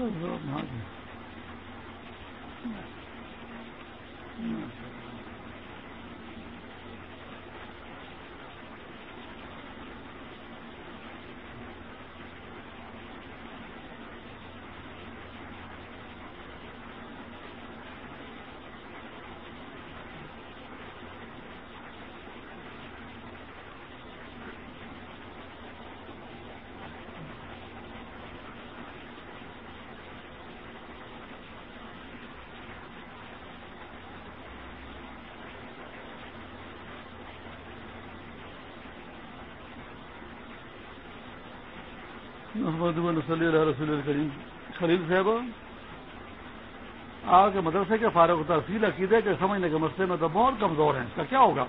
محمد صلی اللہ رسول الکریم خلیل صاحب آپ کے مدرسے کے فارغ تحصیل عقیدے کے سمجھنے کے مسئلے میں تو بہت کمزور ہیں، اس کا کیا ہوگا؟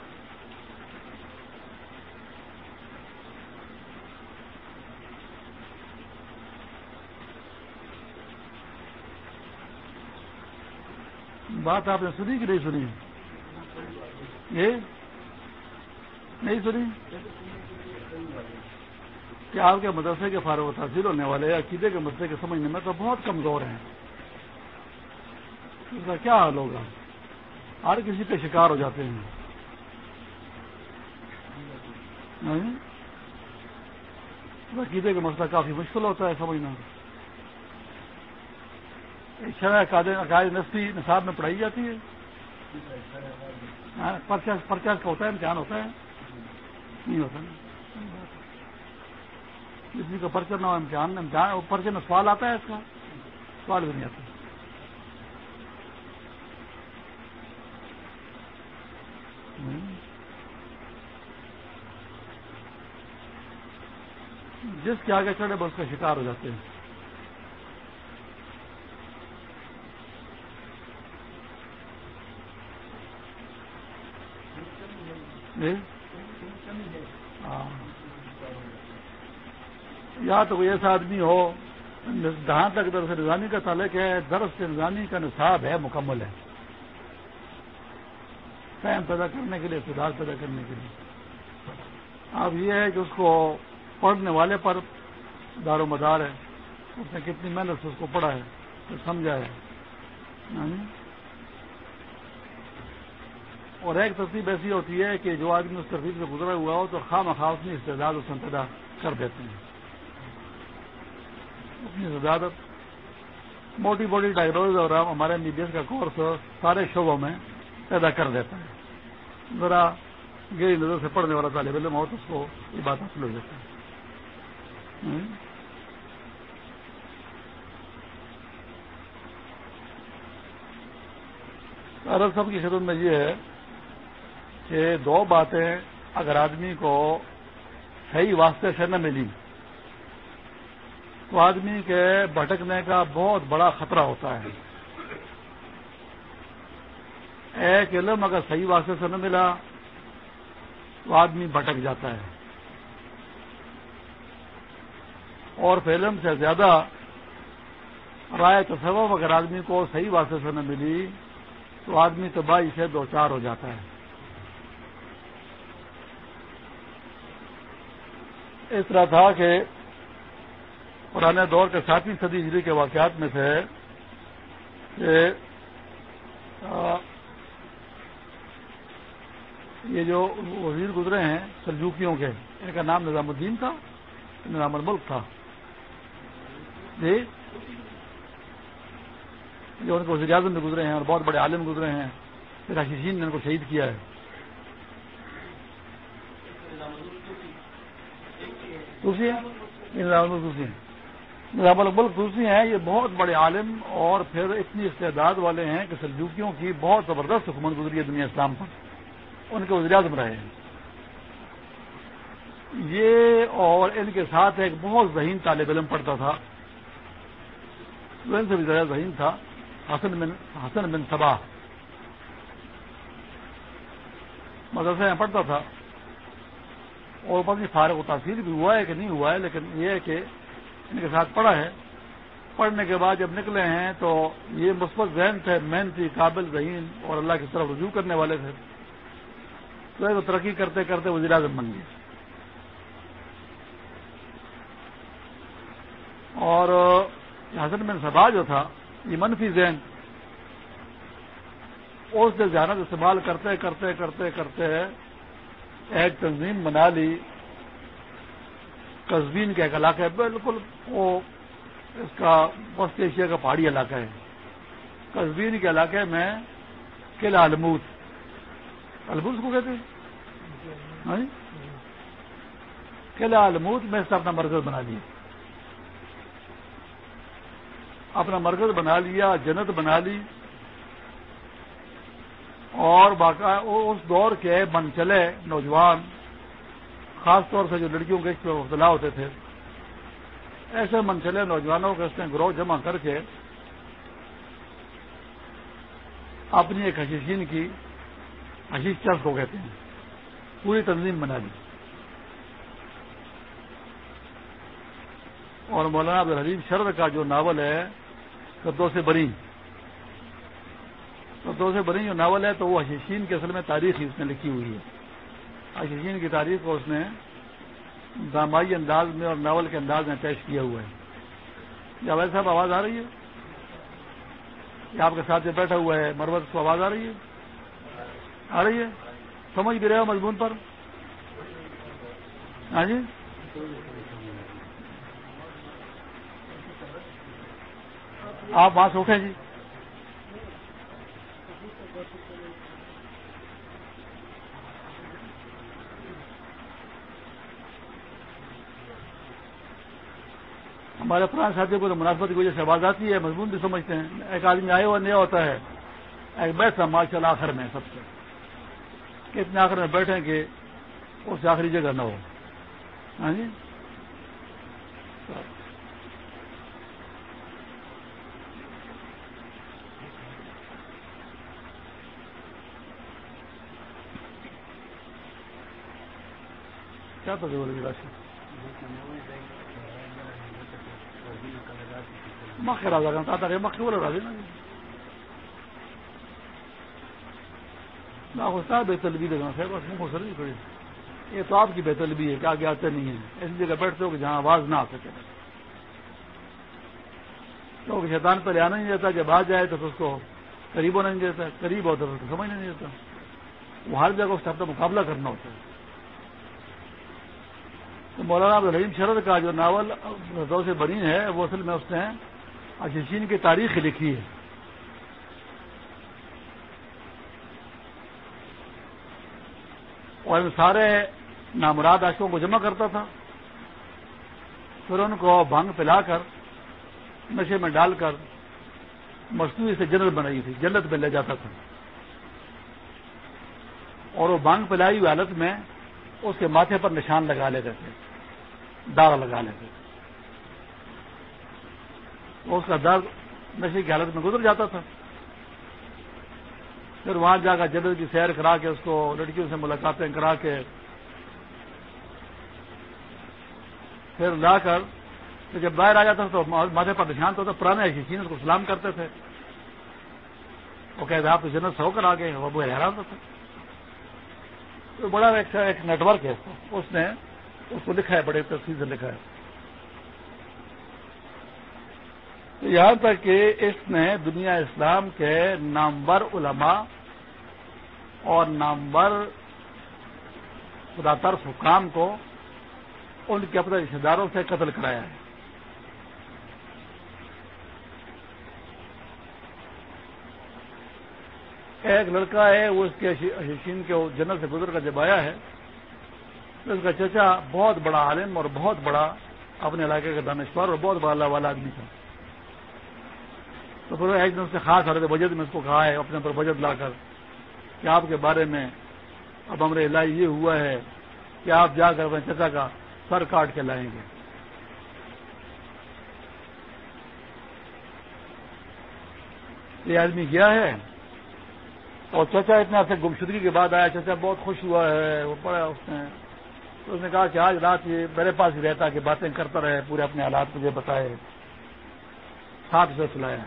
بات آپ نے سنی کہ نہیں سنی؟ یہ نہیں سنی؟ کہ آپ کے مدرسے کے فارغ تحصیل ہونے والے عقیدے کے مسئلے کے سمجھنے میں تو بہت کمزور ہیں۔ اس کا کیا حال ہوگا؟ ہر کسی کے شکار ہو جاتے ہیں۔ عقیدے کا مسئلہ کافی مشکل ہوتا ہے سمجھنا۔ عقائد نسبی نصاب میں پڑھائی جاتی ہے۔ پرچاس پرچاس کا ہوتا ہے، امتحان ہوتا ہے۔ نہیں ہوتا۔ کسی کا پرچر نہ ہو، امتحان امتحان پرچے میں سوال آتا ہے اس کا، سوال بھی نہیں آتا۔ جس کے آگے چڑھے بس کا شکار ہو جاتے ہیں۔ ہاں یا تو کوئی ایسا آدمی ہو، جہاں تک درس نظامی کا تعلق ہے، درس نظامی کا نصاب ہے، مکمل ہے۔ فہم پیدا کرنے کے لیے سدھار پیدا کرنے کے لیے۔ اب یہ ہے کہ اس کو پڑھنے والے پر دار و مدار ہے۔ اس نے کتنی محنت سے اس کو پڑھا ہے تو سمجھا ہے۔ یعنی اور ایک تصویر ایسی ہوتی ہے کہ جو آدمی اس تصویر سے گزرا ہوا ہو تو خواہ مخواہ اپنی استعداد اس میں پیدا کر دیتے ہیں۔ اپنی زیادت موٹی موٹی ڈائگنوز اور ہمارے ایم بی بی ایس کا کورس سارے شعبوں میں پیدا کر دیتا ہے ذرا گیری نظر سے پڑھنے والا طالب علم ہو تو اس کو یہ بات حاصل ہو جاتی ہے عرب سب کی خدمت میں یہ ہے کہ دو باتیں اگر آدمی کو صحیح واسطے سے نہ ملی تو آدمی کے بھٹکنے کا بہت بڑا خطرہ ہوتا ہے۔ ایک علم اگر صحیح واسطے سے نہ ملا تو آدمی بھٹک جاتا ہے۔ اور فلم سے زیادہ رائے تصوف اگر آدمی کو صحیح واسطے سے نہ ملی تو آدمی تباہی سے دو چار ہو جاتا ہے۔ اس طرح تھا کہ پرانے دور کے ساتویں صدی ہجری کے واقعات میں سے کہ یہ جو وزیر گزرے ہیں سلجوکیوں کے، ان کا نام نظام الدین تھا نظام الملک تھا۔ جی؟ جو ان کو وزیر اعظم میں گزرے ہیں اور بہت بڑے عالم گزرے ہیں پھر نے ان کو شہید کیا ہے۔ دوسری نظام دوسری ہیں نظام الملک دوسری ہیں، یہ بہت بڑے عالم اور پھر اتنی استعداد والے ہیں کہ سلجوکیوں کی بہت زبردست حکومت گزری ہے دنیا اسلام پر۔ ان کے وزیر اعظم رہے ہیں۔ یہ اور ان کے ساتھ ایک بہت ذہین طالب علم پڑھتا تھا۔ ان سے بھی زیادہ ذہین تھا، حسن بن حسن بن صبا مدرسے میں پڑھتا تھا۔ اور بس فارغ و تاثیر بھی ہوا ہے کہ نہیں ہوا ہے، لیکن یہ ہے کہ ان کے ساتھ پڑھا ہے۔ پڑھنے کے بعد جب نکلے ہیں تو یہ مثبت ذہن تھے محنتی قابل ذہین اور اللہ کی طرف رجوع کرنے والے تھے۔ تو ترقی کرتے کرتے وزیر اعظم بن گئے۔ اور حسن بن سبا جو تھا، یہ منفی ذہن، اس ذہانت استعمال کرتے کرتے کرتے کرتے ایک تنظیم بنا لی۔ قزبین کا ایک علاقہ ہے، بالکل وہ اس کا وسط ایشیا کا پہاڑی علاقہ ہے۔ قزبین کے علاقے میں قلعہ الموت الموت کو کہتے ہیں؟ قلعہ الموت میں سے اپنا مرکز بنا لیا۔ اپنا مرکز بنا لیا، جنت بنا لی۔ اور باقا اس دور کے من چلے نوجوان خاص طور سے جو لڑکیوں کے اس پہ مبتلا ہوتے تھے، ایسے من چلے نوجوانوں کے اس نے گروہ جمع کر کے اپنی ایک حشیشین کی حشیش چرس کو کہتے ہیں، پوری تنظیم بنا لی اور مولانا عبدالحلیم شرد کا جو ناول ہے قدو سے بری۔ قدو سے بری جو ناول ہے تو وہ حشیشین کے اصل میں تاریخ ہی اس نے لکھی ہوئی ہے۔ حشیشین کی تاریخ کو اس نے دامائی انداز میں اور ناول کے انداز میں پیش کیا ہوا ہے۔ جی، جاوید صاحب، آواز آ رہی ہے؟ یہ آپ کے ساتھ جو بیٹھا ہوا ہے مربت کو آواز آ رہی ہے؟ آ رہی ہے؟ سمجھ بھی رہے ہو مضمون پر؟ ہاں جی؟ آپ وہاں سے اٹھیں جی۔ ہمارے پرانے ساتھیوں کو تو مناسبت کی وجہ سے آواز آتی ہے، مضمون بھی سمجھتے ہیں۔ ایک آدمی آئے ہوا نیا ہوتا ہے، ایک بیٹھ ماشاء اللہ آخر میں سب سے۔ کتنے آخر میں بیٹھے کہ اس آخری جگہ نہ ہو۔ ہاں جی؟ کیا تھا راشن مکھ راجا کا تھا مکھ بولے راجی نا صاحب بے طلبی لگا صاحب بس منہ سر نہیں کھڑی یہ تو آپ کی بے طلبی ہے کہ آگے آتے نہیں ہیں۔ ایسی جگہ بیٹھتے ہو کہ جہاں آواز نہ آ سکے۔ کیونکہ شیطان پہلے آنا نہیں دیتا، جب آ جائے تو اس کو قریب ہونا نہیں دیتا، قریب ہوتا تو سمجھ نہیں دیتا۔ وہ ہر جگہ اس کا مقابلہ کرنا ہوتا ہے۔ تو مولانا عبدالحیم شرد کا جو ناول سے بنی ہے، وہ اصل میں اس نے اجین کی تاریخ لکھی ہے۔ اور سارے نامراد عاشقوں کو جمع کرتا تھا۔ پھر ان کو بھنگ پلا کر، نشے میں ڈال کر مصنوعی سے جنت بنائی تھی، جنت میں لے جاتا تھا۔ اور وہ بانگ پلائی ہوئی حالت میں اس کے ماتھے پر نشان لگا لیتے تھے دارا لگا لیتے تھے۔ اس کا درد نشے کی حالت میں گزر جاتا تھا۔ پھر وہاں جا کر جدید کی سیر کرا کے اس کو لڑکیوں سے ملاقاتیں کرا کے پھر لا کر جب باہر آ جاتا تو ماتھے پر نشان تو پرانے اس کو سلام کرتے تھے۔ وہ کہتے آپ تو جنت سے ہو کر آ گئے وہ بہت حیران ہوتا تھا۔ تو بڑا ایک نیٹ ورک ہے۔ اس نے اس کو لکھا ہے، بڑے تفصیل سے لکھا ہے۔ یہاں تک کہ اس نے دنیا اسلام کے نامور علماء اور نامور خدا طرف حکام کو ان کے اپنے رشتے داروں سے قتل کرایا ہے۔ ایک لڑکا ہے، وہ اس کے شین کے جنرل سے گزر کر جب آیا ہے اس کا چچا بہت بڑا عالم اور بہت بڑا اپنے علاقے کا دانشور اور بہت بڑا اللہ والا آدمی تھا۔ تو پھر ایک دن سے خاص حالت بجٹ میں اس کو کہا ہے، اپنے پر بجٹ لا کر کہ آپ کے بارے میں اب ہمارے علاج یہ ہوا ہے کہ آپ جا کر اپنے چچا کا سر کاٹ کے لائیں گے۔ یہ آدمی گیا ہے۔ اور چچا اتنا سے گمشدگی کے بعد آیا، چچا بہت خوش ہوا ہے، وہ پڑھا اس نے۔ تو اس نے کہا کہ آج رات یہ میرے پاس ہی رہتا کہ باتیں کرتا رہے، پورے اپنے حالات مجھے بتائے۔ ساتھ سے سلایا۔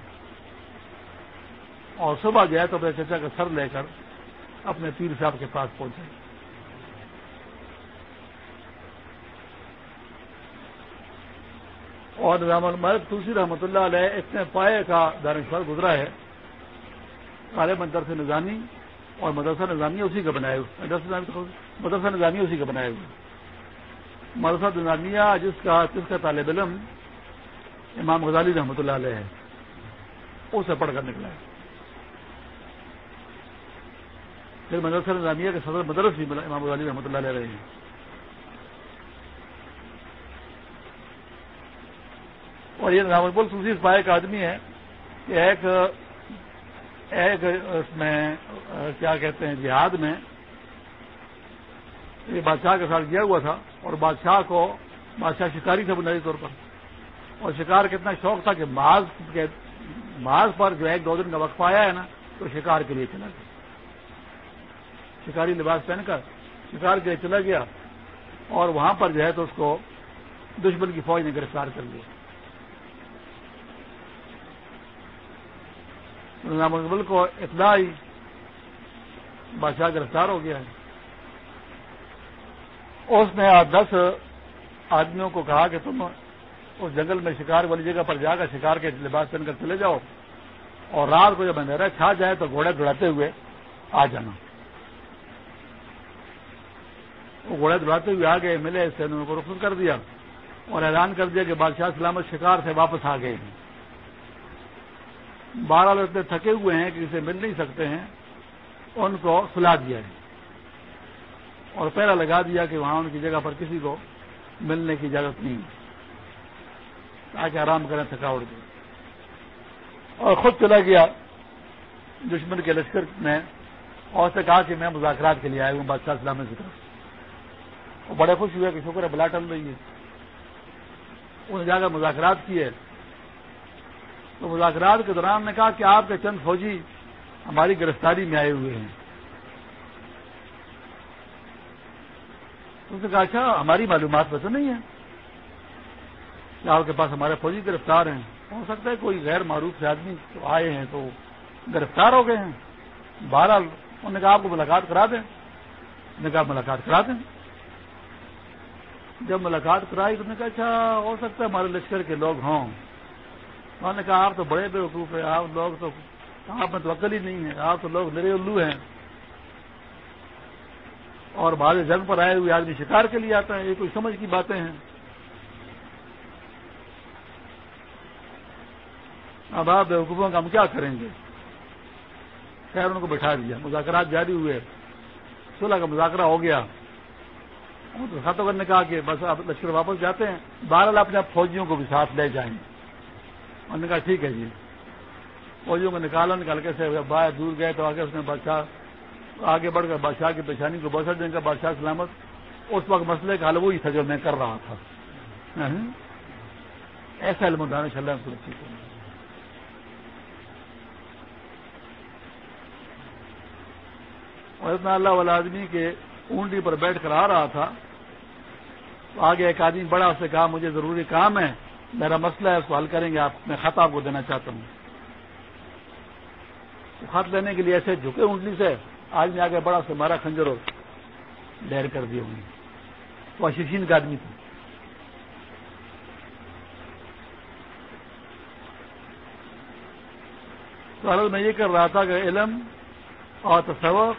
اور صبح گیا تو اپنے چچا کا سر لے کر اپنے پیر صاحب کے پاس پہنچے اور نظام الملک تلسی رحمۃ اللہ علیہ اتنے پائے کا دارشور گزرا ہے۔ کالے مدرسہ نظامی اور مدرسہ نظامیہ اسی کا بنائے ہوئے مدرسہ نظامیہ اسی کا بنائے ہوئے مدرسہ نظامیہ جس کا جس کا طالب علم امام غزالی رحمۃ اللہ علیہ ہے اسے پڑھ کر نکلا ہے۔ پھر مدرسہ نظامیہ کے صدر مدرس بھی امام غزالی رحمۃ اللہ علیہ رہے ہیں۔ اور یہ نظام البل سوسی پائے کا آدمی ہے کہ ایک ایک اس میں کیا کہتے ہیں، جہاد میں یہ بادشاہ کے ساتھ گیا ہوا تھا اور بادشاہ کو بادشاہ شکاری تھا بنیادی طور پر۔ اور شکار کا اتنا شوق تھا کہ ماز کے ماز پر جو ایک دو دن کا وقفہ آیا ہے نا، تو شکار کے لیے چلا گیا۔ شکاری لباس پہن کر شکار کے لیے چلا گیا اور وہاں پر جو ہے تو اس کو دشمن کی فوج نے گرفتار کر لیا۔ نظام اقبال کو اطلاع آئی بادشاہ گرفتار ہو گیا ہے۔ اس نے دس آدمیوں کو کہا کہ تم اس جنگل میں شکار والی جگہ پر جا کر شکار کے لباس پہن کر چلے جاؤ اور رات کو جب اندھیرا چھا جائے تو گھوڑے دوڑاتے ہوئے آ جانا۔ وہ گھوڑے دوڑاتے ہوئے آ گئے ملے، اس سے انہوں کو رخصت کر دیا اور اعلان کر دیا کہ بادشاہ سلامت شکار سے واپس آ گئے ہیں۔ بارہ اتنے تھکے ہوئے ہیں کہ اسے مل نہیں سکتے ہیں، ان کو سلا دیا ہے۔ اور پہلا لگا دیا کہ وہاں ان کی جگہ پر کسی کو ملنے کی اجازت نہیں تاکہ آرام کریں، تھکاوٹ کے اور خود چلا گیا دشمن کے لشکر میں، اور سے کہا کہ میں مذاکرات کے لیے آیا ہوں بادشاہ سلامت کی طرف۔ وہ بڑے خوش ہوئے کہ شکر ہے بلا ٹل رہی ہے۔ انہوں نے جا کر مذاکرات کیے۔ تو مذاکرات کے دوران نے کہا کہ آپ کے چند فوجی ہماری گرفتاری میں آئے ہوئے ہیں۔ اس نے کہا اچھا ہماری معلومات میں تو نہیں ہے۔ کہ آپ کے پاس ہمارے فوجی گرفتار ہیں؟ ہو سکتا ہے کوئی غیر معروف سے آدمی آئے ہیں تو گرفتار ہو گئے ہیں۔ بہرحال، انہوں نے کہا، آپ کو ملاقات کرا دیں۔ نے کہا، ملاقات کرا دیں۔ جب ملاقات کرائی تو نے کہا اچھا ہو سکتا ہے ہمارے لشکر کے لوگ ہوں۔ انہوں نے کہا، آپ تو بڑے بے وقوف ہیں، آپ لوگ تو آپ میں تو عقل ہی نہیں ہے، آپ تو لوگ میرے الو ہیں۔ اور بعض جنگ پر آئے ہوئے آدمی شکار کے لیے آتا ہے یہ کوئی سمجھ کی باتیں ہیں۔ اب آپ بے وقوفوں کا ہم کیا کریں گے؟ خیر ان کو بٹھا دیا، مذاکرات جاری ہوئے۔ صلح کا مذاکرہ ہو گیا۔ خاتو نے کہا کہ بس آپ لشکر واپس جاتے ہیں، بہرحال اپنے فوجیوں کو بھی ساتھ لے جائیں۔ گے انہوں نے کہا ٹھیک ہے جی۔ فوجیوں کو نکالا، نکال کے سے باہر دور گئے تو آگے اس نے بادشاہ، آگے بڑھ کر بادشاہ کی پیشانی کو بسر دیں گا بادشاہ سلامت۔ اس وقت مسئلے کا حل وہی تھا جو میں کر رہا تھا۔ ہاں۔ ایسا علم دانش اللہ سرکشت اور اتنا اللہ والا آدمی کے اونٹی پر بیٹھ کر آ رہا تھا۔ تو آگے ایک آدمی بڑا اس سے کہا، مجھے ضروری کام ہے۔ میرا مسئلہ ہے، اس کو حل کریں گے آپ۔ میں خط آپ کو دینا چاہتا ہوں۔ خط لینے کے لیے ایسے جھکے اونٹنی سے، آج میں آگے بڑا سے مارا کھنجر ہو ڈیر کر دیے ہوں وہ ششین کا آدمی تھا۔ تو حالت میں یہ کر رہا تھا کہ علم اور تصور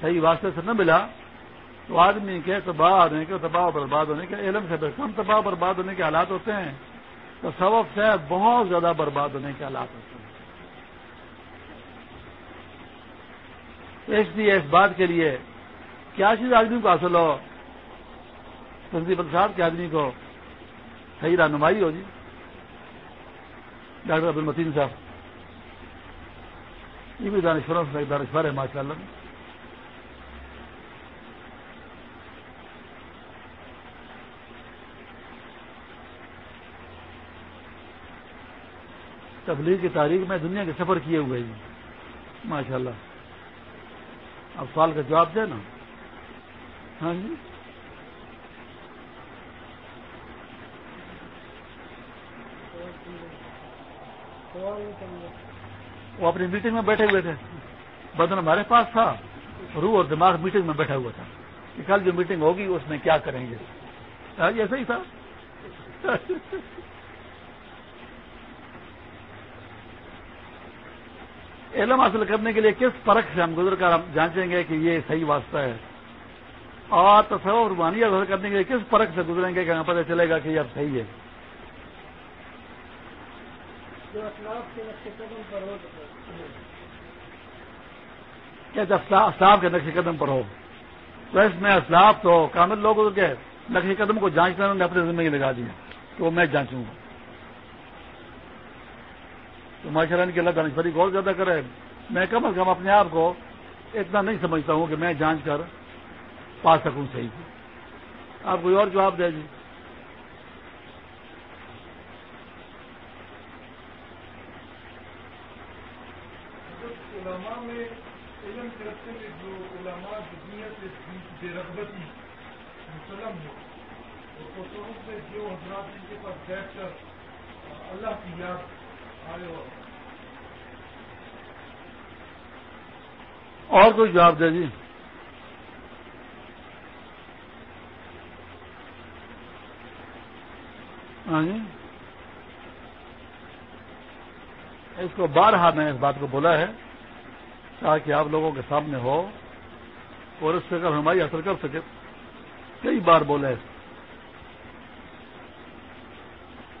صحیح واسطے سے نہ ملا، تو آدمی کے تباہ ہونے کے تباہ برباد ہونے کے، علم سے کم تباہ برباد ہونے کے حالات ہوتے ہیں۔ تو سبق سے بہت زیادہ برباد ہونے کے حالات ہوتے ہیں۔ اس لیے اس بات کے لیے کیا چیز آدمی کو حاصل ہو، تنظیم صاحب کے آدمی کو صحیح رہنمائی ہو جی۔ ڈاکٹر عبد المتین صاحب، یہ بھی دانشوروں سے دانشور ہے ماشاء اللہ تبلیغ کی تاریخ میں دنیا کے سفر کیے ہوئے ہیں۔ ماشاء اللہ اب سوال کا جواب دے نا۔ ہاں جی۔ وہ اپنی میٹنگ میں بیٹھے ہوئے تھے۔ بدن ہمارے پاس تھا۔ روح اور دماغ میٹنگ میں بیٹھا ہوا تھا۔ کہ کل جو میٹنگ ہوگی، اس میں کیا کریں گے؟ ہاں، ایسا ہی تھا۔ علم حاصل کرنے کے لیے کس پرکھ سے ہم گزر کر ہم جانچیں گے کہ یہ صحیح واسطہ ہے؟ اور تصور روحانی حاصل کرنے کے لیے کس پرکھ سے گزریں گے کہ ہمیں پتہ چلے گا کہ یہ اب صحیح ہے؟ اسلاف کے نقش قدم پر ہو تو اس میں اسلاف تو کامل لوگ کے نقش قدم کو جانچنا انہوں نے اپنے ذمہ ہی لگا دیا۔ تو میں جانچوں گا۔ تو ماشاء اللہ ان کی اللہ دانشوری بہت زیادہ کرے۔ میں کم از کم اپنے آپ کو اتنا نہیں سمجھتا ہوں کہ میں جانچ کر پا سکوں صحیح سے۔ آپ کوئی اور جواب دے جی؟ علماء میں علم کے رستے میں جو علماء دنیت بے رغبتی مسلم ہو اور تصوف میں جو حضرات ان کے پاس بیٹھ کر اللہ کی یاد اور کوئی جواب دے جی؟ ہاں جی۔ اس کو بارہا میں اس بات کو بولا ہے، تاکہ آپ لوگوں کے سامنے ہو اور اس سے اگر ہماری اثر کر سکے، کئی بار بولے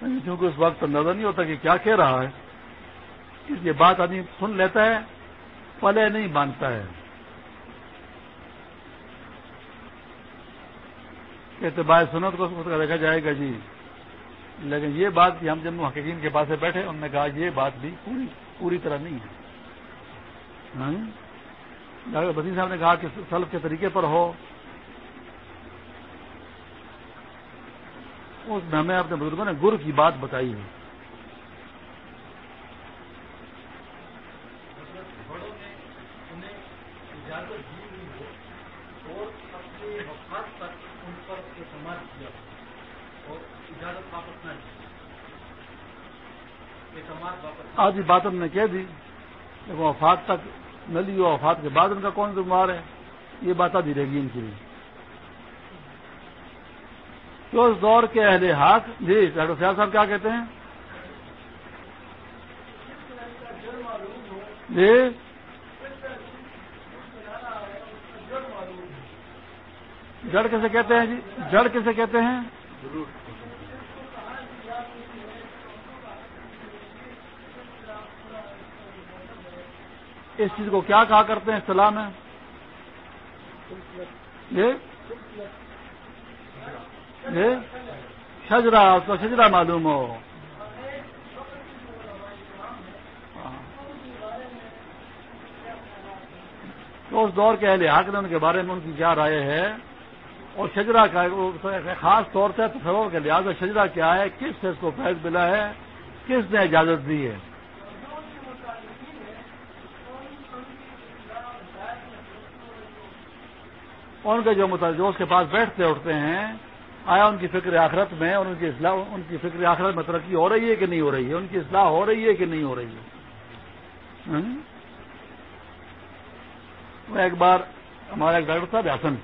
کیونکہ اس وقت اندازہ نہیں ہوتا کہ کیا کہہ رہا ہے۔ اس لیے بات آدمی سن لیتا ہے، پلے نہیں باندھتا ہے۔ کہتے بات سنت کو دیکھا جائے گا جی۔ لیکن یہ بات کہ ہم جب حقیقین کے پاس بیٹھے انہوں نے کہا یہ بات بھی پوری پوری طرح نہیں ہے۔ ہاں؟ ڈاکٹر بدین صاحب نے کہا کہ سلف کے طریقے پر ہو۔ اس میں ہمیں اپنے بزرگوں نے گر کی بات بتائی ہے۔ آج بات ہم نے کہہ دی، لیکن وفات تک نہ لی ہو وفات کے بعد ان کا کون ذمہ ہے؟ یہ بات آدھی رہے گی ان کے لیے۔ تو اس دور کے اہل ہاتھ جی ڈاکٹر سیاح صاحب کیا کہتے ہیں؟ جی؟ جڑ کیسے کہتے ہیں جی؟ جڑ کیسے کہتے ہیں؟ اس چیز کو کیا کہا کرتے ہیں؟ اصطلاح میں؟ جی؟ شجرا اس کو شجرا معلوم ہو۔ تو اس دور کے اہل حق نے ان کے بارے میں ان کی کیا رائے ہے؟ اور شجرا کا خاص طور سے تصور کے لحاظ شجرا کیا ہے؟ کس سے اس کو فیض ملا ہے؟ کس نے اجازت دی ہے؟ ان کے جو متوجہ اس کے پاس بیٹھتے اٹھتے ہیں آیا ان کی فکر آخرت میں اور ان کی اصلاح، ان کی فکر آخرت میں ترقی ہو رہی ہے کہ نہیں ہو رہی ہے؟ ان کی اصلاح ہو رہی ہے کہ نہیں ہو رہی ہے؟ ہاں؟ وہ ایک بار ہمارا ایک ڈاکٹر صاحب، حسن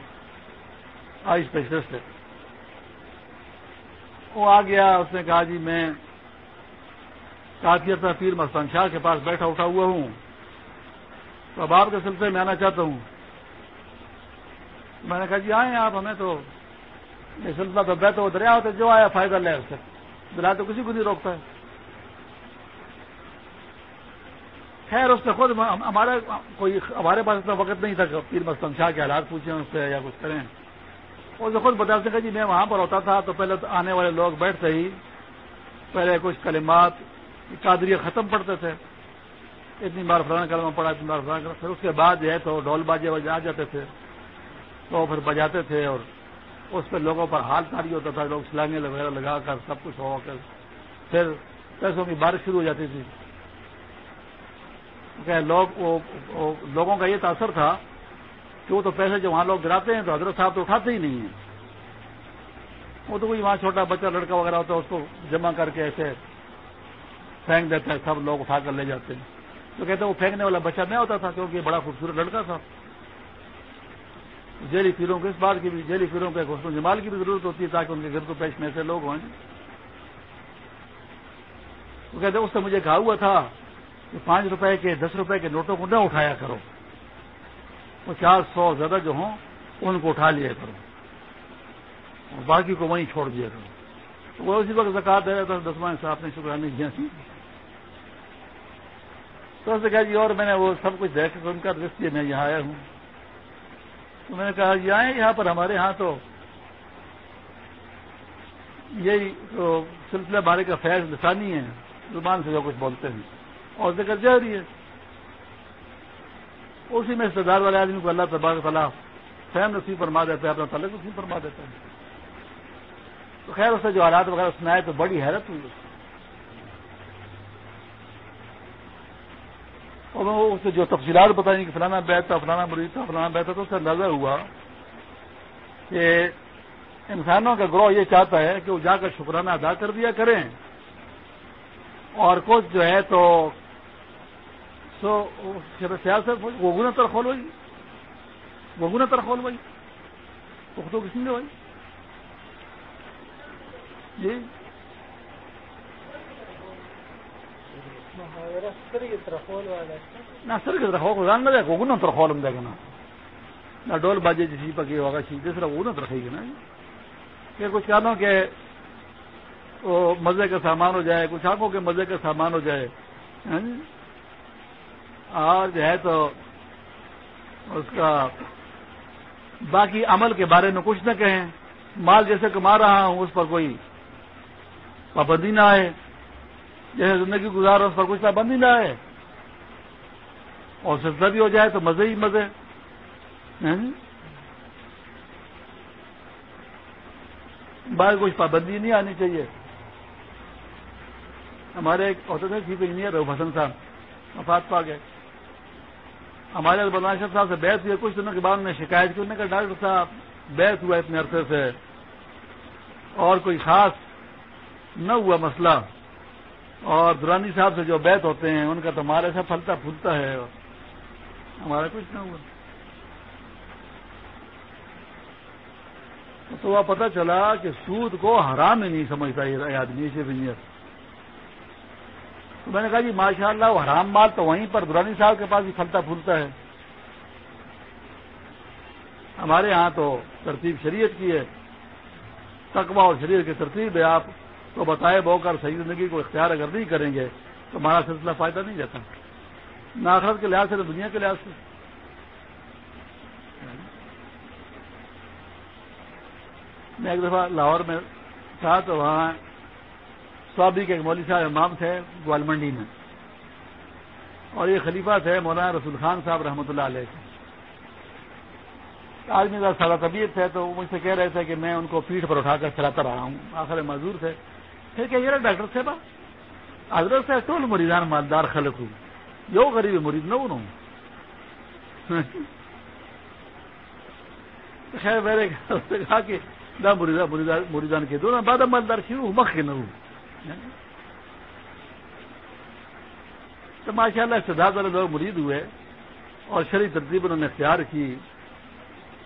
آئی اسپیشلسٹ ہے۔ وہ آ گیا، اس نے کہا جی میں کافی اپنا پیر مستان شاہ کے پاس بیٹھا، اٹھا ہوا ہوں۔ تو اب آپ کے سلسلے میں آنا چاہتا ہوں۔ میں نے کہا جی آئے آپ ہمیں تو سلسلہ تو بہتر دریا ہوتا جو آیا فائدہ لے اس سے دریا تو کسی کو نہیں روکتا ہے۔ خیر، اس نے خود ہمارے کوئی ہمارے پاس اتنا وقت نہیں تھا کہ پیر مستم شاہ کے حالات پوچھیں اس سے یا کچھ کریں۔ اس نے خود بتا سکا جی میں وہاں پر ہوتا تھا تو پہلے تو آنے والے لوگ بیٹھتے ہی پہلے کچھ کلمات قادری ختم پڑتے تھے۔ اتنی بار فلانا کلمہ پڑا اتنی بار فلانا کلمہ۔ پھر اس کے بعد جو ہے تو ڈول باجے وجہ آ جاتے تھے۔ تو پھر بجاتے تھے اور اس پہ لوگوں پر حال تاری ہوتا تھا، لوگ سلانگیں وغیرہ لگا کر سب کچھ ہو کر۔ پھر پیسوں کی بارش شروع ہو جاتی تھی۔ کہ لوگ لوگوں کا یہ تاثر تھا کہ وہ تو پیسے جو وہاں لوگ گراتے ہیں تو حضرت صاحب تو اٹھاتے ہی نہیں ہیں۔ وہ تو کوئی وہاں چھوٹا بچہ، لڑکا وغیرہ ہوتا ہے، اس کو جمع کر کے ایسے پھینک دیتا ہے، سب لوگ اٹھا کر لے جاتے ہیں۔ تو کہتے ہیں وہ پھینکنے والا بچہ میں ہوتا تھا کیونکہ بڑا خوبصورت لڑکا تھا۔ جیلی پیروں کو اس بات کی بھی جیلی پیروں کو حسن جمال کی بھی ضرورت ہوتی ہے تاکہ ان کے گھر کو پیش میں ایسے لوگ ہوں۔ وہ کہتے اس سے مجھے کہا ہوا تھا کہ پانچ روپے کے، دس روپے کے نوٹوں کو نہ اٹھایا کرو۔ پچاس سو زیادہ جو ہوں، ان کو اٹھا لیا کرو۔ اور باقی کو وہیں چھوڑ دیا کرو۔ تو وہ اسی وقت زکات دے رہا تھا دسواں صاحب نے شکرانے کیا سی تو اس نے کہا جی اور میں نے وہ سب کچھ دیکھ کر ان کا درست دیا میں یہاں آیا ہوں۔ تو میں نے کہا جی آئے یہاں پر ہمارے ہاں تو یہی تو سلسلہ بارے کا فیض لسانی ہے، زبان سے جو کچھ بولتے ہیں، اور ذکر جاری ہے۔ اسی میں استدار والے آدمی کو اللہ تبار تعالیٰ فہم نصیب فرما دیتا ہے، اپنا تعلق نصیب فرما دیتا ہے۔ تو خیر اسے جو حالات وغیرہ سنائے تو بڑی حیرت ہوئی۔ اس کو اور اسے جو تفصیلات بتائیں کہ فلانا بیت تھا، فلانا مریض تھا، فلانا بیت تھا، تو اس سے اندازہ ہوا کہ انسانوں کا گروہ یہ چاہتا ہے کہ وہ جا کر شکرانہ ادا کر دیا کریں۔ اور کچھ جو ہے تو سیاست وہ گنا تر کھول ہوئی۔ وہ گنا تر ہوئی۔ تو کسی نے ہوئی؟ جی۔ نہ سر کی طرح جان نہ وہ گنا تر کھول دے گا نا نہ ڈول بازی جسی پکی ہوگا جس طرح وہ نہ رکھے گی نا کہ کچھ کانوں کے وہ مزے کا سامان ہو جائے، کچھ آنکھوں کے مزے کا سامان ہو جائے۔ ہاں جی؟ اور جو ہے تو اس کا باقی عمل کے بارے میں کچھ نہ کہیں۔ مال جیسے کما رہا ہوں، اس پر کوئی پابندی نہ آئے۔ جیسے زندگی گزار اس پر کچھ پابندی نہ آئے اور سلسلہ بھی ہو جائے تو مزے ہی مزے۔ ہاں جی؟ بعض کچھ پابندی نہیں آنی چاہیے۔ ہمارے ایک ہوتے تھے، چیف انجینئر حسن صاحب مفاد پا گئے۔ ہمارے بدناشر صاحب سے بیت ہوئی، کچھ دنوں کے بعد میں شکایت کی نے کہا ڈاکٹر صاحب بیت ہوا اتنے عرصے سے۔ اور کوئی خاص نہ ہوا مسئلہ۔ اور دورانی صاحب سے جو بیت ہوتے ہیں، ان کا تو ہمارے سے پھلتا پھولتا ہے۔ ہمارا کچھ نہ ہوا۔ تو وہ پتہ چلا کہ سود کو حرام ہی نہیں سمجھتا یہ آدمی سے بنیت تو میں نے کہا جی ماشاء اللہ وہ حرام مال تو وہیں پر درانی صاحب کے پاس ہی پھلتا پھولتا ہے۔ ہمارے ہاں تو ترتیب شریعت کی ہے۔ تقوا اور شریعت کی ترتیب ہے۔ آپ کو بتائے بو کر صحیح زندگی کو اختیار اگر نہیں کریں گے تو ہمارا سلسلہ فائدہ نہیں جاتا نہ آخرت کے لحاظ سے نہ دنیا کے لحاظ سے۔ میں ایک دفعہ لاہور میں تھا تو وہاں صحابی کے ایک مولوی صاحب امام تھے گوال منڈی میں۔ اور یہ خلیفہ تھے مولانا رسول خان صاحب رحمۃ اللہ علیہ۔ آدمی کا سارا طبیعت ہے تو مجھ سے کہہ رہے تھے کہ میں ان کو پیٹھ پر اٹھا کر چلاتا رہا ہوں۔ آخر معذور تھے۔ پھر کہ یہ ڈاکٹر صاحب، حضرت سے ٹول مریضان مالدار خلق ہوں یو غریب مریض نہ ہوں خیر، میں نے کہا کہ مریضان کے دونوں بعد مالدار شروع مخ کے نہ ہوں تو ماشاء اللہ استداد والے لوگ مرید ہوئے، اور شریع ترتیب انہوں نے اختیار کی،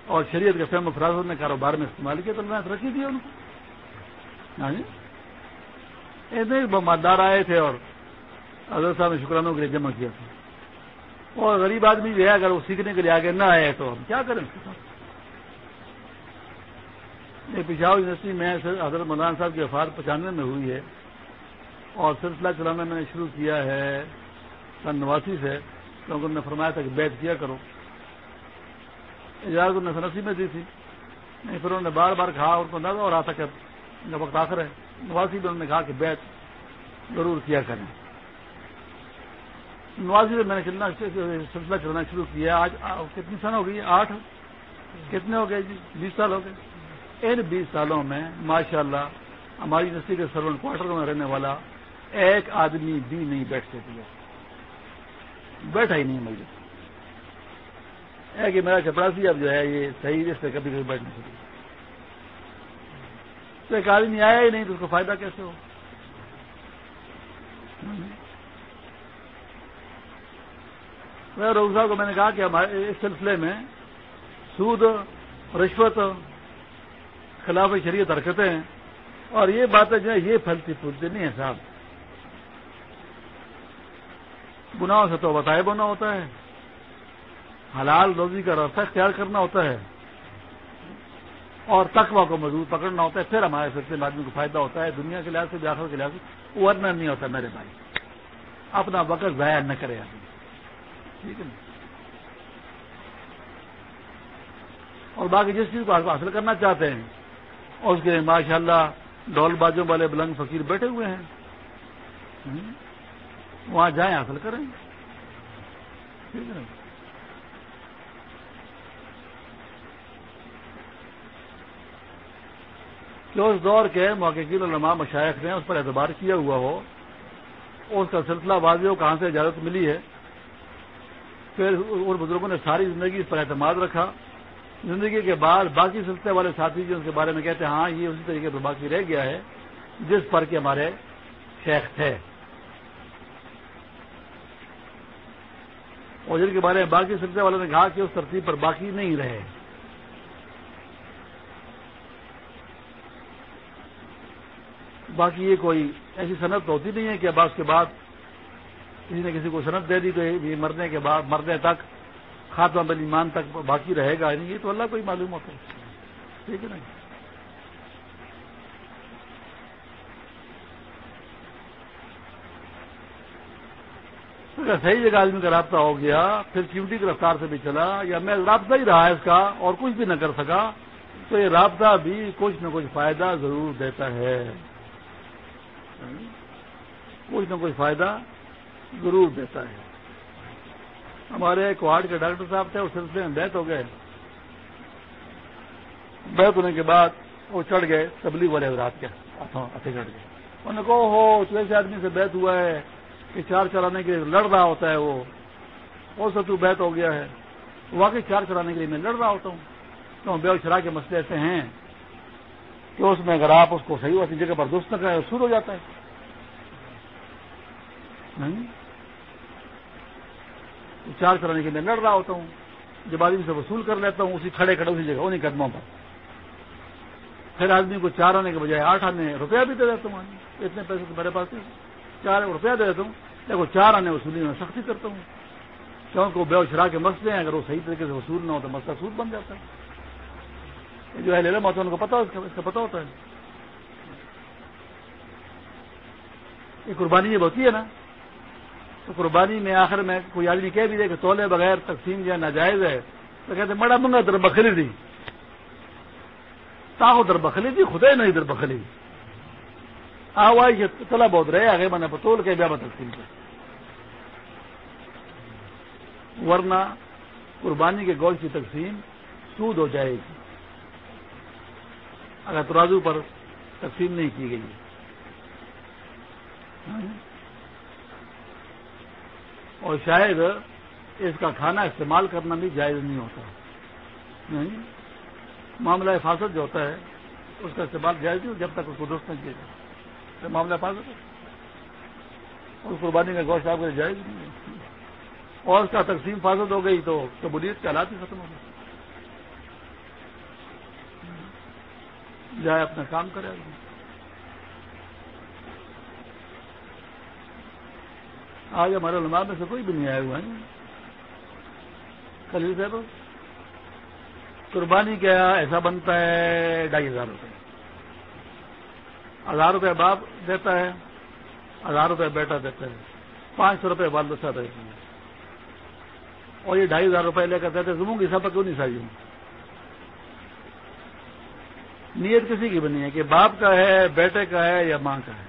اور شریعت کے فہم افراد نے کاروبار میں استعمال کیا، تو اللہ نے ترقی دی ان کو۔ ہاں جی؟ ہاں اتنے مالدار آئے تھے اور حضرت صاحب نے شکرانوں کے لیے جمع کیا تھا۔ اور غریب آدمی بھی ہے، اگر وہ سیکھنے کے لیے آگے نہ آئے تو ہم کیا کریں؟ اس کے ساتھ پشاور یونیورسٹی میں حضرت مولانا صاحب کی وفات پچانوے میں ہوئی ہے اور سلسلہ چلانا میں نے شروع کیا ہے سن نواسی سے، کیونکہ انہوں نے فرمایا تھا کہ بیت کیا کرو۔ اجازت انہوں نے سنسی میں دی تھی، نہیں پھر انہوں نے بار بار کہا ان کو نہ ہو رہا تھا وقت آخر ہے۔ نواسی میں انہوں نے کہا کہ بیت ضرور کیا کریں۔ نواسی میں میں نے چلنا سلسلہ چلانا شروع کیا۔ آج کتنی سن ہو گئی؟ آٹھ؟ کتنے ہو گئے؟ جی بیس سال ہو گئے۔ ان بیس سالوں میں ماشاء اللہ ہماری یونیورسٹی کے سرون کوارٹر میں رہنے والا ایک آدمی بھی نہیں بیٹھ سکتی بیٹھا ہی نہیں مجھے۔ کہ میرا چپراسی اب جو ہے، یہ صحیح اس سے کبھی کبھی بیٹھ نہیں سکتی تو ایک آدمی آیا ہی نہیں تو اس کو فائدہ کیسے ہو؟ میں صاحب کو میں نے کہا کہ ہمارے اس سلسلے میں سود، رشوت، خلاف شریعت حرکتیں ہیں اور یہ باتیں جو ہے یہ پھلتی پھولتی نہیں ہے صاحب۔ گناہوں سے تو بتائے بنا ہوتا ہے۔ حلال روزی کا راستہ اختیار کرنا ہوتا ہے۔ اور تقوا کو مضبوط پکڑنا ہوتا ہے، پھر ہمارے سلسلے میں آدمی کو فائدہ ہوتا ہے، دنیا کے لحاظ سے بھی آخر کے لحاظ سے، ورنہ نہیں ہوتا میرے بھائی۔ اپنا وقت ضائع نہ کرے آدمی۔ ٹھیک ہے نا؟ اور باقی جس چیز کو حاصل کرنا چاہتے ہیں اور اس کے ماشاء اللہ ڈول بازوں والے بلنگ فقیر بیٹھے ہوئے ہیں۔ وہاں جائیں حاصل کریں۔ ٹھیک ہے کہ اس دور کے محققین علماء مشائق نے اس پر اعتبار کیا ہوا ہو اس کا سلسلہ واضح ہو کہاں سے اجازت ملی ہے۔ پھر ان بزرگوں نے ساری زندگی اس پر اعتماد رکھا۔ زندگی کے بعد باقی سلسلے والے ساتھی جو اس کے بارے میں کہتے ہیں ہاں یہ اسی طریقے پر باقی رہ گیا ہے جس پر کہ ہمارے شیخ تھے۔ اور جن کے بارے میں باقی سلسلے والوں نے کہا کہ اس ترتیب پر باقی نہیں رہے۔ باقی یہ کوئی ایسی صنعت تو ہوتی نہیں ہے کہ اب اس کے بعد کسی نے کسی کو صنعت دے دی تو یہ مرنے کے بعد مرنے تک خاتمہ بل ایمان تک باقی رہے گا۔ نہیں یہ تو اللہ کو ہی معلوم ہوتا ہے۔ ٹھیک ہے نا؟ اگر صحیح جگہ آدمی کا رابطہ ہو گیا، پھر چیوٹی کی رفتار سے بھی چلا یا میں رابطہ ہی رہا اس کا اور کچھ بھی نہ کر سکا، تو یہ رابطہ بھی کچھ نہ کچھ فائدہ ضرور دیتا ہے۔ کچھ نہ کچھ فائدہ ضرور دیتا ہے۔ ہمارے کوارڈ کے ڈاکٹر صاحب تھے اس سلسلے میں بیت ہو گئے۔ بیت ہونے کے بعد وہ چڑھ گئے، تبلیغ والے رات کے ہاتھیں چڑھ گئے۔ انہوں نے کہو ہو تو ایسے آدمی سے بیت ہوا ہے کہ چار چلانے کے لیے لڑ رہا ہوتا ہے وہ۔ اور سے تو بیت ہو گیا ہے۔ واقعی چار چلانے کے لیے میں لڑ رہا ہوتا ہوں۔ تو بے شرا کے مسئلے ایسے ہیں۔ کہ اس میں اگر آپ اس کو صحیح ہوتی جگہ پر دوست نہ کریں سور ہو جاتا ہے۔ چار کرانے کے لیے لڑ رہا ہوتا ہوں، جب آدمی سے وصول کر لیتا ہوں، اسی کھڑے کھڑے اسی جگہ انہیں قدموں پر۔ پھر آدمی کو چار آنے کے بجائے آٹھ آنے روپیہ بھی دے دیتا ہوں اتنے پیسے تو میرے پاس چار روپیہ دے دیتا ہوں۔ دیکھو، چار آنے وصولی میں سختی کرتا ہوں۔ کیونکہ وہ بے شرا کے مسئلے ہیں۔ اگر وہ صحیح طریقے سے وصول نہ ہو تو مسئلہ سود بن جاتا ہے۔ جو ہے لے ہوتا ہے ان کو پتا اس کا پتا ہوتا ہے۔ یہ قربانی جب ہوتی ہے نا، تو قربانی میں آخر میں کوئی آدمی کہہ بھی دے کہ تولے بغیر تقسیم جو ناجائز ہے۔ تو کہتے مڑا منگا در بخلی دی۔ تاہو در بخلی دی خدا نہیں در بخلی آواز تلا بہت رہے، آگے میں نے پتول کے بیا تقسیم کر۔ ورنہ قربانی کے گوشت کی تقسیم سود ہو جائے گی۔ اگر ترازو پر تقسیم نہیں کی گئی اور شاید اس کا کھانا استعمال کرنا بھی جائز نہیں ہوتا۔ نہیں؟ معاملہ حفاظت جو ہوتا ہے، اس کا استعمال جائز نہیں، جب تک اس کو درست نہیں کیا جائے۔ معاملہ حفاظت اور قربانی کا گوشت آپ کو جائز نہیں اور اس کا تقسیم حفاظت ہو گئی تو قبولیت کے حالات ہی ختم ہو گئے۔ جائے اپنا کام کرے آج ہمارے علماء میں سے کوئی بھی نہیں آئے ہوئے ہیں خلیل صاحب، قربانی کیا ایسا بنتا ہے؟ ڈھائی ہزار روپے۔ ہزار روپے باپ دیتا ہے، ہزار روپے بیٹا دیتا ہے۔ پانچ سو روپے والدہ دیتے ہیں۔ اور یہ ڈھائی ہزار روپے لے کر دیتے زموں کی سب کیوں نہیں ساری ہوں نیت کسی کی بنی ہے کہ باپ کا ہے، بیٹے کا ہے یا ماں کا ہے؟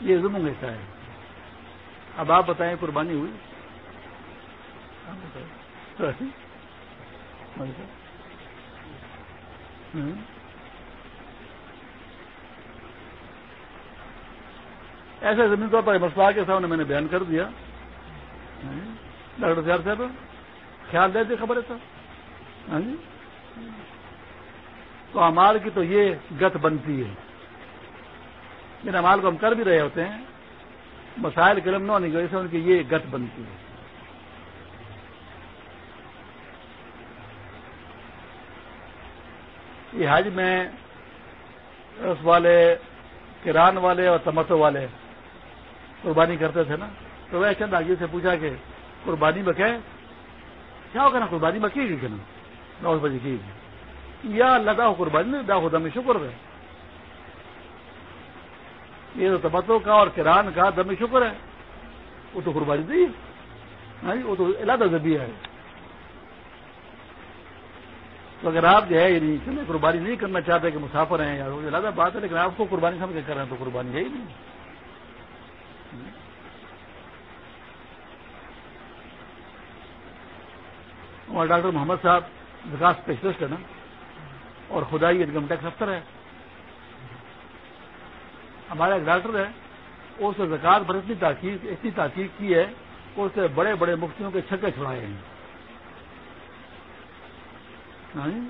یہ زموں ایسا ہے۔ اب آپ بتائیں قربانی ہوئی؟ ہاں۔ ایسے زمین طور پر مسئلہ کے سامنے میں نے بیان کر دیا۔ ہاں۔ ڈاکٹر صاحب صاحب، خیال دے خبر ہے سر ہاں۔ جی تو امال کی تو یہ گت بنتی ہے۔ جن امال کو ہم کر بھی رہے ہوتے ہیں۔ مسائل قلم نہ ہونے کی وجہ سے ان کی یہ گت بنتی ہے۔ یہ حج میں اس والے، کران والے اور تمتو والے قربانی کرتے تھے نا۔ تو وہ چند آگے سے پوچھا کہ قربانی بکے کیا ہوگا نا قربانی بکی گی کہ نا نو بجے کی یا اللہ دا قربانی نہیں دا خدا میں شکر ہے یہ تو تبتوں کا اور کران کا دم شکر ہے۔ وہ تو قربانی نہیں، وہ تو اللہ ذبیہ ہے۔ تو اگر آپ جو ہے یعنی قربانی نہیں کرنا چاہتے کہ مسافر ہیں یا اللہ بات ہے، لیکن آپ کو قربانی سمجھ کے کر رہے ہیں تو قربانی ہے ہی نہیں۔ اور ڈاکٹر محمد صاحب وکاس اسپیشلسٹ ہے نا اور خدائی انکم ٹیکس افسر ہے۔ ہمارا ایک ڈاکٹر ہے اس نے زکات پر اتنی تحقیق اتنی تحقیق کی ہے کہ اس سے بڑے بڑے مفتیوں کے چھکے چھڑائے ہیں۔ ہاں جی؟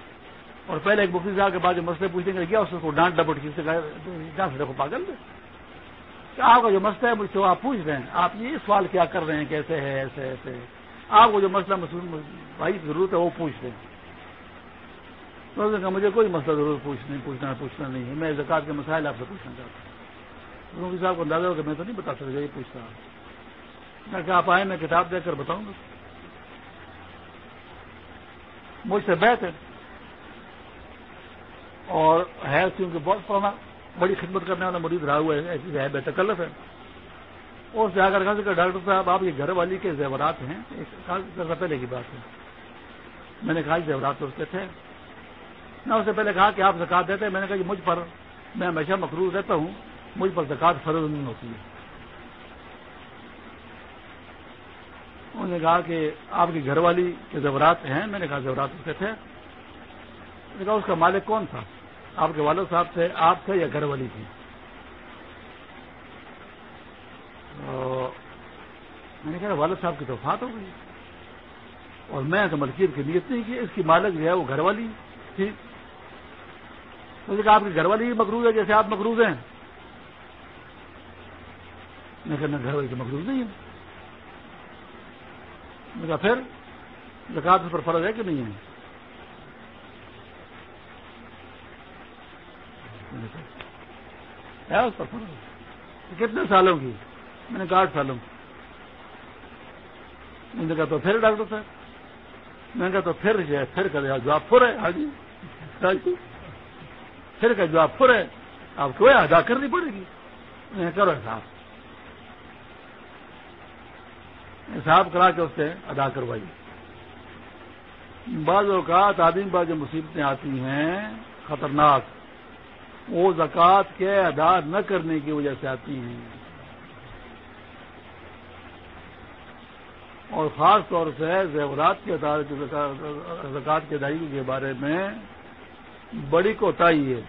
اور پہلے ایک مفتی صاحب کے بعد جو مسئلے پوچھنے کے کیا اس کو ڈانٹ ڈپٹ کی جہاں سے دیکھو پاگل۔ آپ کا جو مسئلہ ہے، مجھ سے آپ پوچھ رہے ہیں۔ آپ یہ سوال کیا کر رہے ہیں، کیسے ہے، ایسے ایسے۔ آپ کو جو مسئلہ بھائی کی ضرورت ہے، وہ پوچھ رہے ہیں۔ تو مجھے کوئی مسئلہ ضرور پوچھنا پوچھنا پوچھنا نہیں ہے۔ میں زکات کے مسائل آپ سے پوچھنا چاہتا ہوں۔ مفتی صاحب کو اندازہ ہو کہ میں تو نہیں بتا سکتا یہ پوچھتا میں کہ آپ آئے میں کتاب دے کر بتاؤں گا۔ مجھ سے بیت ہے۔ اور ہے کیونکہ بہت پرانا بڑی خدمت کرنے والا مریض رہا ہوا ہے ایسی ہے بے تکلف ہے۔ اور سے آ کر کہا کہ ڈاکٹر صاحب، آپ یہ گھر والی کے زیورات ہیں۔ ایک پہلے کی بات ہے۔ میں نے کہا زیورات اس کے تھے۔ میں اس سے پہلے کہا کہ آپ زکات دیتے ہیں۔ میں نے کہا کہ مجھ پر میں ہمیشہ مقروض رہتا ہوں، مجھ پر زکات فرض نہیں ہوتی ہے۔ انہوں نے کہا کہ آپ کی گھر والی کے زیورات ہیں۔ میں نے کہا زیورات اس کے تھے؟ نے کہا اس کا مالک کون تھا؟ آپ کے والد صاحب تھے، آپ تھے یا گھر والی تھی میں نے کہا والد صاحب کی توفات ہو گئی۔ اور میں تو ملکیت کی نیت نہیں کی، اس کی مالک جو ہے وہ گھر والی تھی۔ مجھے کہا آپ کی گھر والی مقروض ہے جیسے آپ مقروض ہیں۔ میں کہنا گھر والی تو مقروض نہیں ہے میں کہا، پھر زکات پر فرض ہے کہ نہیں ہے؟ اس پر فرض کتنے سالوں کی؟ میں نے کہا، آٹھ سالوں میں نے کہا، تو پھر ڈاکٹر صاحب۔ میں نے کہا، تو پھر جو ہے، پھر کا جواب پھر ہے حاجی پھر کا جواب پھر ہے آپ کو ادا کرنی پڑے گی۔ کرو حساب حساب کرا کے اس سے ادا کروائی۔ بعض اوقات آدمی بعض جو مصیبتیں آتی ہیں، خطرناک۔ وہ زکوٰۃ کے ادا نہ کرنے کی وجہ سے آتی ہیں۔ اور خاص طور سے زیورات کے زکوٰۃ کی ادائیگی کے بارے میں بڑی کوتاہی ہے۔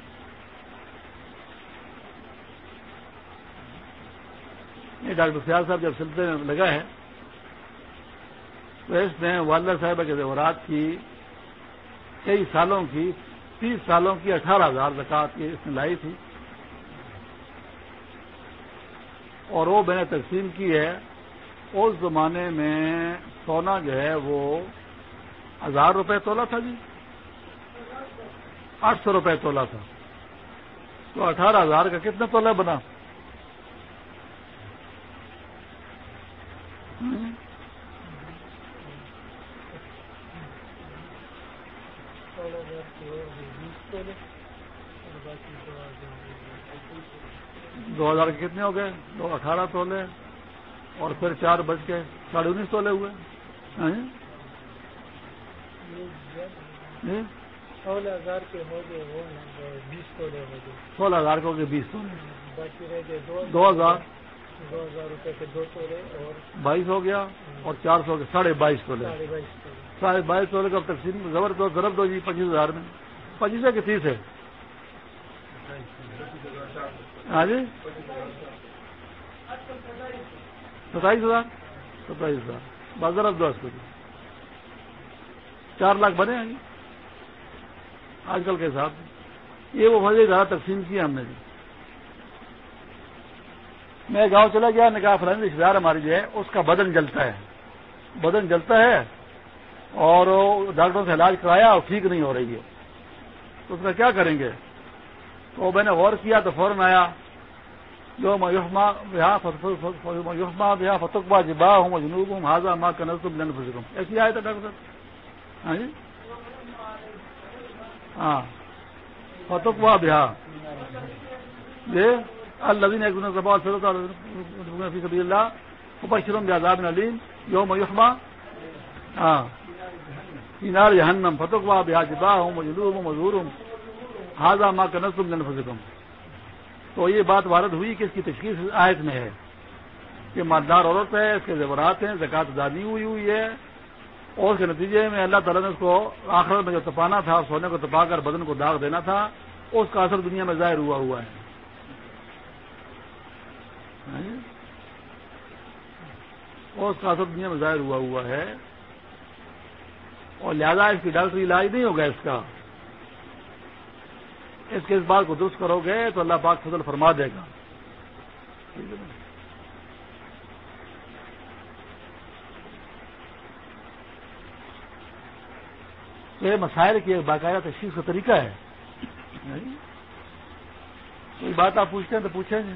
یہ ڈاکٹر سیال صاحب جب سلسلے میں لگا ہے، تو اس نے والدہ صاحبہ کے زیورات کی کئی سالوں کی، تیس سالوں کی اٹھارہ ہزار زکات کی اس نے لائی تھی۔ اور وہ میں نے تقسیم کی ہے، اس زمانے میں سونا جو ہے وہ ہزار روپے تولا تھا جی۔ آٹھ سو روپے تولا تھا۔ تو اٹھارہ ہزار کا کتنا تولا بنا؟ دو ہزار کے کتنے ہو گئے؟ دو اٹھارہ تولے اور پھر چار بج کے ساڑھے انیس تولے ہوئے۔ ہاں؟ ہاں؟ سولہ ہزار کے ہو گئے بیس تولے ہو گئے۔ سولہ ہزار کے ہو گئے بیس تولے باقی رہ گئے دو ہزار۔ دو ہزار۔ روپے کے دو تولے اور بائیس ہو گیا اور چار سو کے ساڑھے بائیس تولے۔ ساڑھے بائیس تولے۔ کا تقسیم زبر دو ضرب دو جی پچیس ہزار میں۔ پچیس ہے کہ تیس ہے؟ ہاں جی؟ ستائیس ہزار۔ ستائیس ہزار۔ بازار اب دو چار لاکھ بنے ہیں جی۔ آج کل کے حساب یہ وہ مزے زیادہ تقسیم کیا ہم نے جی۔ میں گاؤں چلا گیا نے کہا فرنگ رشتے دار ہماری جو ہے، اس کا بدن جلتا ہے۔ بدن جلتا ہے اور ڈاکٹروں سے علاج کرایا اور ٹھیک نہیں ہو رہی ہے۔ تو اس کا کیا کریں گے؟ تو میں نے غور کیا تو فوراً آیا جو میحما یحما بیا فتقبا جبا ہوں جنوب ہوں حاضہ ماں کنز تم ایسی آئے تھا ڈاکٹر صاحب۔ ہاں جی؟ ہاں۔ فتقوا بیا یہ الذين يكذبون الزبائن في سبيل الله وبشرهم بعذاب اليم يوم يحمى ہاں۔ في نار جهنم فتقوا بها جباههم وجلودهم وظهورهم هذا ما كنتم لانفسكم تو یہ بات وارد ہوئی کہ اس کی تشخیص آیت میں ہے۔ کہ مالدار عورت ہے، اس کے زیورات ہیں زکات ادا نہیں ہوئی ہوئی ہے۔ اور اس کے نتیجے میں اللہ تعالیٰ نے اس کو آخر میں جو تپانا تھا، سونے کو تپا کر بدن کو داغ دینا تھا، اس کا اثر دنیا میں ظاہر ہوا ہوا ہے۔ اور اس کا اثر دنیا میں ظاہر ہوا ہوا ہے۔ اور لہذا اس کی ڈاکٹری علاج نہیں ہوگا اس کا۔ اس کے اس بات کو درست کرو گے تو اللہ پاک فضل فرما دے گا۔ یہ مسائل کی ایک باقاعدہ تشخیص کا طریقہ ہے۔ کوئی بات آپ پوچھتے ہیں تو پوچھیں گے۔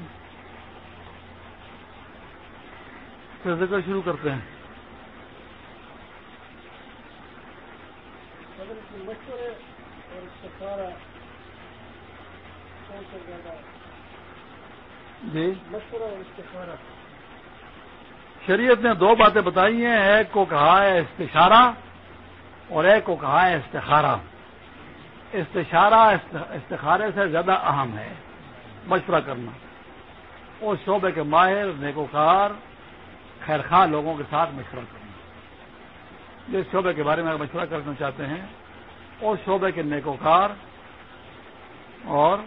پھر ذکر شروع کرتے ہیں۔ جی۔ شریعت نے دو باتیں بتائی ہیں ایک کو کہا ہے استشارہ اور ایک کو کہا ہے استخارہ۔ استشارہ استخارے سے زیادہ اہم ہے۔ مشورہ کرنا۔ اس شعبے کے ماہر، نیکوکار خیر خواہ لوگوں کے ساتھ مشورہ کرنا۔ جس شعبے کے بارے میں مشورہ کرنا چاہتے ہیں اس شعبے کے نیکوکار اور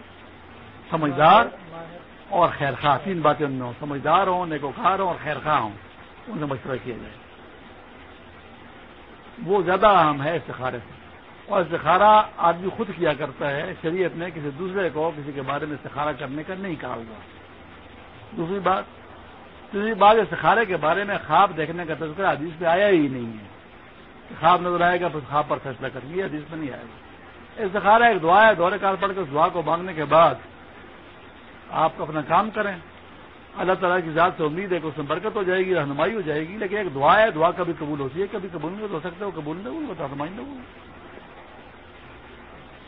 سمجھدار اور خیر خواہ تین باتیں ان میں ہوں۔ سمجھدار ہوں، نیکوکار ہوں اور خیر خواہ ہوں۔ ان سے مشورہ کیا جائے۔ وہ زیادہ اہم ہے استخارے سے۔ اور استخارہ آدمی خود کیا کرتا ہے، شریعت نے کسی دوسرے کو کسی کے بارے میں استخارہ کرنے کا نہیں کہا ہوا۔ دوسری بات تیسری بات، استخارے کے بارے میں خواب دیکھنے کا تذکرہ حدیث میں آیا ہی نہیں ہے۔ خواب نظر آئے گا، پھر خواب پر فیصلہ کر لیا حدیث میں نہیں آئے گا۔ استخارہ ایک دعا ہے دورے کار پڑھ کے اس دعا کو مانگنے کے بعد آپ اپنا کام کریں۔ اللہ تعالیٰ کی ذات سے امید ہے کہ اس میں برکت ہو جائے گی، رہنمائی ہو جائے گی، لیکن ایک دعا ہے، دعا کبھی قبول ہوتی ہے، کبھی قبول نہیں ہو سکتا وہ قبول نہیں ہوگا رہنمائی نہیں ہوگی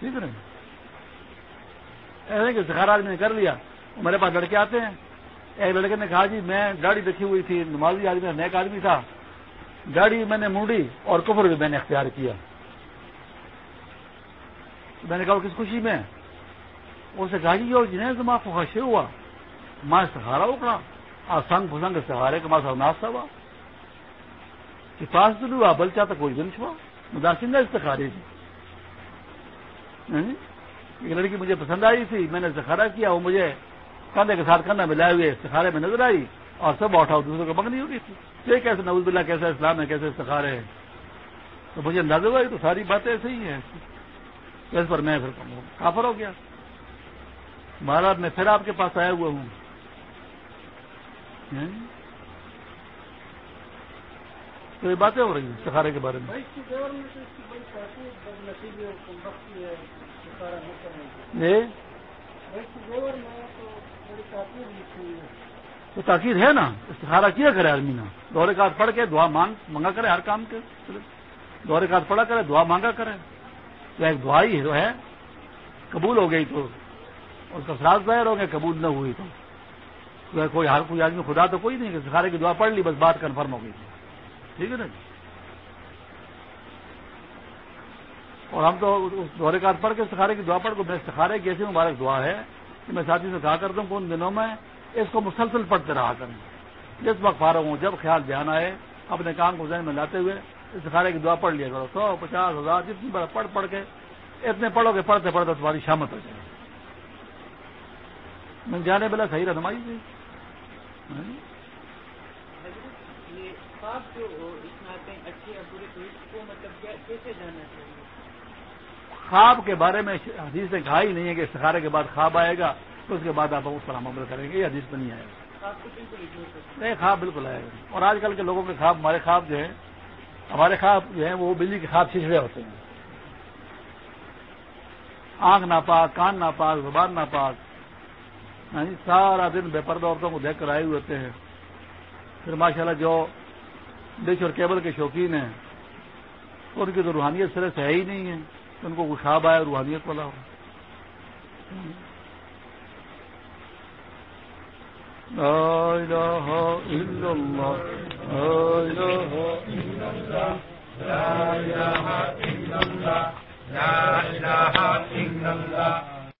ٹھیک ہے ایسے کہ سکھارا آدمی نے کر لیا میرے پاس لڑکے آتے ہیں۔ ایک لڑکے نے کہا جی میں گاڑی دیکھی ہوئی تھی، نمازی آدمی نیک آدمی تھا۔ گاڑی میں نے مونڈی اور کفر بھی میں نے اختیار کیا۔ میں نے کہا کس خوشی میں؟ اسے کہا جی اور جنہیں دماغ کو خشے ہوا۔ ماں سہارا اکڑا اور سنگ پھسنگ سہارے کا ماں سر ناشتہ ہوا۔ کہ پاس تو ہوا بل چاہتا کوئی دن چھوا۔ مداسندہ استخارے تھی ایک لڑکی مجھے پسند آئی تھی، میں نے استخارہ کیا، وہ مجھے کندھے کے ساتھ کندھا ملائے ہوئے استخارے میں نظر آئی اور سب اٹھاؤ دوسرے کو بنگ نہیں ہوگی تھی۔ یہ کیسے نوز بلّہ کیسے اسلام ہے، کیسے استخارے ہیں؟ تو مجھے اندازہ ہوا تو ساری باتیں ایسے ہی ہیں۔ اس پر میں پھر کافر ہو گیا۔ مہاراج، میں پھر آپ کے پاس آیا ہوا ہوں۔ تو یہ باتیں ہو رہی ہیں سکھارے کے بارے میں۔ تو تاکید ہے نا؟ استخارہ کیا کرے آدمی نا؟ دورے کا پڑھ کے دعا مانگ مانگا کرے ہر کام کے۔ دورے کا پڑھا کرے دعا مانگا کرے۔ تو ایک دعا ہی ہے۔ قبول ہو گئی تو اس کا سراج ظاہر ہو گیا قبول نہ ہوئی تو۔ کوئی ہر کوئی آدمی خدا تو کوئی نہیں کہ سکھارے کی دعا پڑھ لی، بس بات کنفرم ہو گئی۔ تھی ٹھیک ہے نا جی؟ اور ہم تو اس دورے کا پڑھ کے سکھارے کی دعا پڑھ کو میں سکھارے کی ایسی مبارک دعا ہے کہ میں ساتھی سے کہا کرتا ہوں کہ ان دنوں میں اس کو مسلسل پڑھتے رہا کریں۔ جس وقت فارغ ہوں، جب خیال دھیان آئے، اپنے کام کو ذہن میں لاتے ہوئے اس سکھارے کی دعا پڑھ لیا کرو۔ سو پچاس ہزار جتنی بار پڑھ پڑھ کے اتنے پڑھو گے، پڑھتے پڑھتے تمہاری شامت ہو جائے میں جانے والا صحیح رہنمائی تھی۔ خواب کے بارے میں حدیث نے کہا ہی نہیں ہے کہ سکھارے کے بعد خواب آئے گا تو اس کے بعد آپ اس پر عمل کریں گے، یہ حدیث میں نہیں آئے گا۔ نہیں، خواب بالکل آئے گا۔ اور آج کل کے لوگوں کے خواب، ہمارے خواب جو ہیں، ہمارے خواب جو ہیں، وہ بجلی کے خواب چھچڑے ہوتے ہیں۔ آنکھ ناپاک، کان ناپاک، زبان ناپاک ہاں جی، سارا دن بے پردہ عورتوں کو دیکھ کر آئے ہوئے ہوتے ہیں پھر ماشاءاللہ جو ڈش اور کیبل کے شوقین ہیں، ان کی تو روحانیت سرے سے ہے ہی نہیں ہے۔ ان کو خوشاب آئے روحانیت والا ہو